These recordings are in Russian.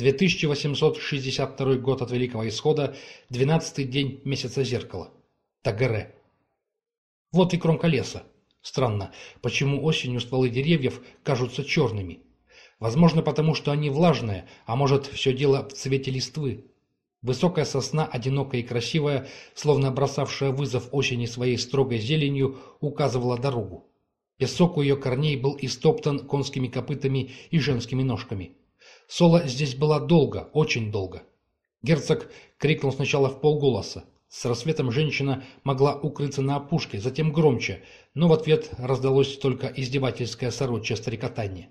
2862 год от Великого Исхода, 12-й день месяца зеркала. Тагере. Вот и кромка леса. Странно, почему осенью стволы деревьев кажутся черными? Возможно, потому что они влажные, а может, все дело в цвете листвы. Высокая сосна, одинокая и красивая, словно бросавшая вызов осени своей строгой зеленью, указывала дорогу. Песок у ее корней был истоптан конскими копытами и женскими ножками. Соло здесь была долго, очень долго. Герцог крикнул сначала в полголоса. С рассветом женщина могла укрыться на опушке, затем громче, но в ответ раздалось только издевательское сорочье стрекотание.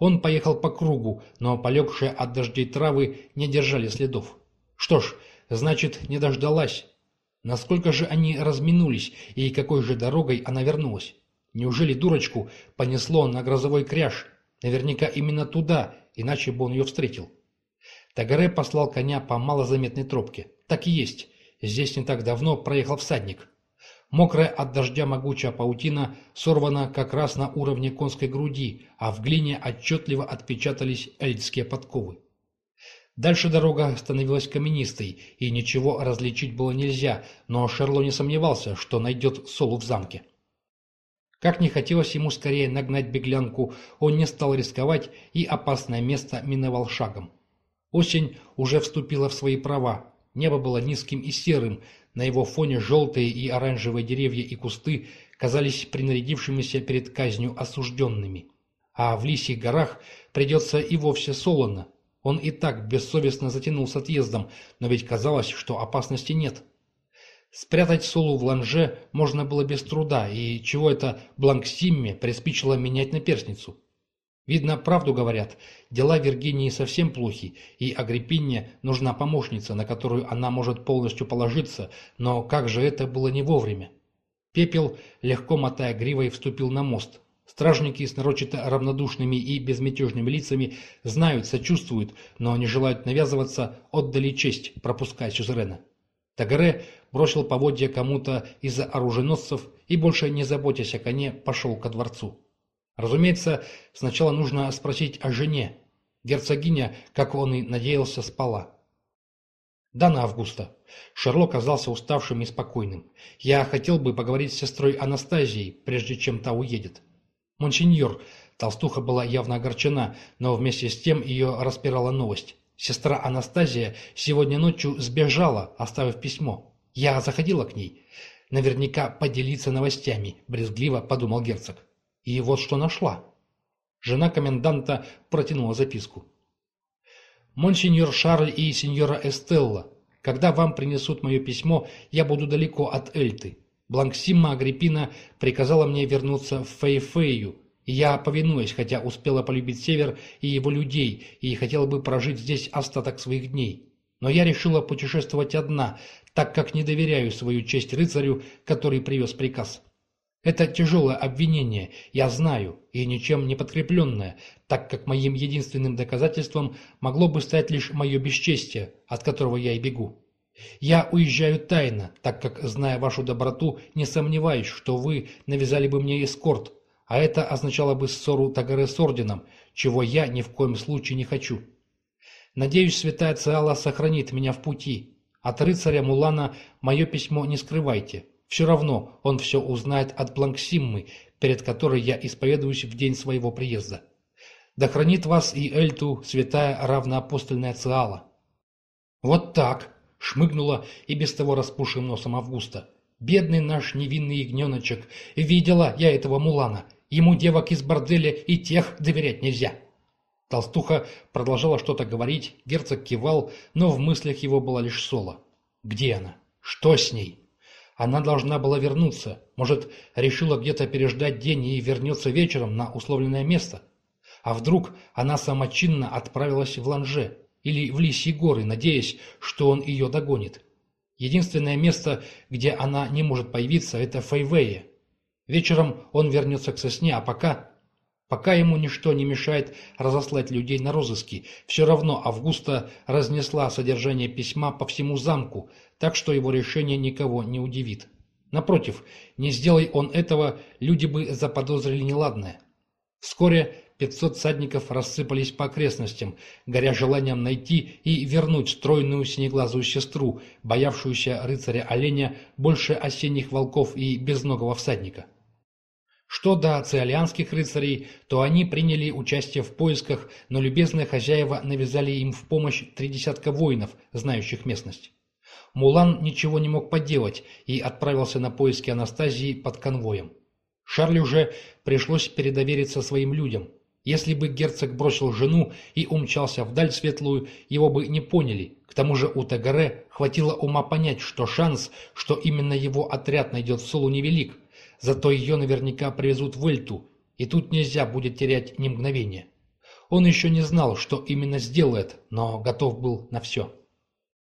Он поехал по кругу, но полегшие от дождей травы не держали следов. Что ж, значит, не дождалась. Насколько же они разминулись, и какой же дорогой она вернулась? Неужели дурочку понесло на грозовой кряж? Наверняка именно туда, иначе бы он ее встретил. Тагаре послал коня по малозаметной тропке. Так и есть. Здесь не так давно проехал всадник. Мокрая от дождя могучая паутина сорвана как раз на уровне конской груди, а в глине отчетливо отпечатались эльдские подковы. Дальше дорога становилась каменистой, и ничего различить было нельзя, но Шерло не сомневался, что найдет Солу в замке. Как не хотелось ему скорее нагнать беглянку, он не стал рисковать и опасное место миновал шагом. Осень уже вступила в свои права, небо было низким и серым, на его фоне желтые и оранжевые деревья и кусты казались принарядившимися перед казнью осужденными. А в Лисьих горах придется и вовсе солоно, он и так бессовестно затянул с отъездом, но ведь казалось, что опасности нет. Спрятать Солу в ланже можно было без труда, и чего это Бланксимме приспичило менять наперсницу? Видно, правду говорят, дела Виргинии совсем плохи, и Агриппине нужна помощница, на которую она может полностью положиться, но как же это было не вовремя? Пепел, легко мотая гривой, вступил на мост. Стражники с нарочито равнодушными и безмятежными лицами знают, сочувствуют, но не желают навязываться, отдали честь, пропуская сюзерена. Тагаре бросил поводья кому-то из оруженосцев и, больше не заботясь о коне, пошел ко дворцу. Разумеется, сначала нужно спросить о жене. Герцогиня, как он и надеялся, спала. «Дана Августа». Шерлок казался уставшим и спокойным. «Я хотел бы поговорить с сестрой Анастазией, прежде чем та уедет». «Монсеньор!» Толстуха была явно огорчена, но вместе с тем ее распирала новость. Сестра Анастазия сегодня ночью сбежала, оставив письмо. Я заходила к ней. Наверняка поделиться новостями, брезгливо подумал герцог. И вот что нашла. Жена коменданта протянула записку. «Монсеньор Шарль и сеньора Эстелла, когда вам принесут мое письмо, я буду далеко от Эльты. Бланксима Агриппина приказала мне вернуться в Фейфею, я повинуюсь, хотя успела полюбить Север и его людей, и хотела бы прожить здесь остаток своих дней. Но я решила путешествовать одна, так как не доверяю свою честь рыцарю, который привез приказ. Это тяжелое обвинение, я знаю, и ничем не подкрепленное, так как моим единственным доказательством могло бы стать лишь мое бесчестие, от которого я и бегу. Я уезжаю тайно, так как, зная вашу доброту, не сомневаюсь, что вы навязали бы мне эскорт, а это означало бы ссору Тагаре с орденом, чего я ни в коем случае не хочу. Надеюсь, святая Циала сохранит меня в пути. От рыцаря Мулана мое письмо не скрывайте. Все равно он все узнает от Бланксиммы, перед которой я исповедуюсь в день своего приезда. Да хранит вас и Эльту святая равноапостольная Циала. Вот так, Шмыгнула и без того распушим носом Августа. «Бедный наш невинный ягненочек! Видела я этого мулана! Ему девок из борделя и тех доверять нельзя!» Толстуха продолжала что-то говорить, герцог кивал, но в мыслях его была лишь Соло. «Где она? Что с ней?» Она должна была вернуться. Может, решила где-то переждать день и вернется вечером на условленное место? А вдруг она самочинно отправилась в Ланже? или в Лисьи горы, надеясь, что он ее догонит. Единственное место, где она не может появиться, это Фейвея. Вечером он вернется к сосне, а пока... Пока ему ничто не мешает разослать людей на розыски, все равно Августа разнесла содержание письма по всему замку, так что его решение никого не удивит. Напротив, не сделай он этого, люди бы заподозрили неладное. Вскоре пятьсот всадников рассыпались по окрестностям, горя желанием найти и вернуть стройную синеглазую сестру, боявшуюся рыцаря-оленя больше осенних волков и безногого всадника. Что до циолианских рыцарей, то они приняли участие в поисках, но любезные хозяева навязали им в помощь три десятка воинов, знающих местность. Мулан ничего не мог поделать и отправился на поиски Анастазии под конвоем. Шарлю же пришлось передовериться своим людям. Если бы герцог бросил жену и умчался вдаль светлую, его бы не поняли. К тому же у Тагаре хватило ума понять, что шанс, что именно его отряд найдет Сулу невелик. Зато ее наверняка привезут в Эльту, и тут нельзя будет терять ни мгновения. Он еще не знал, что именно сделает, но готов был на все.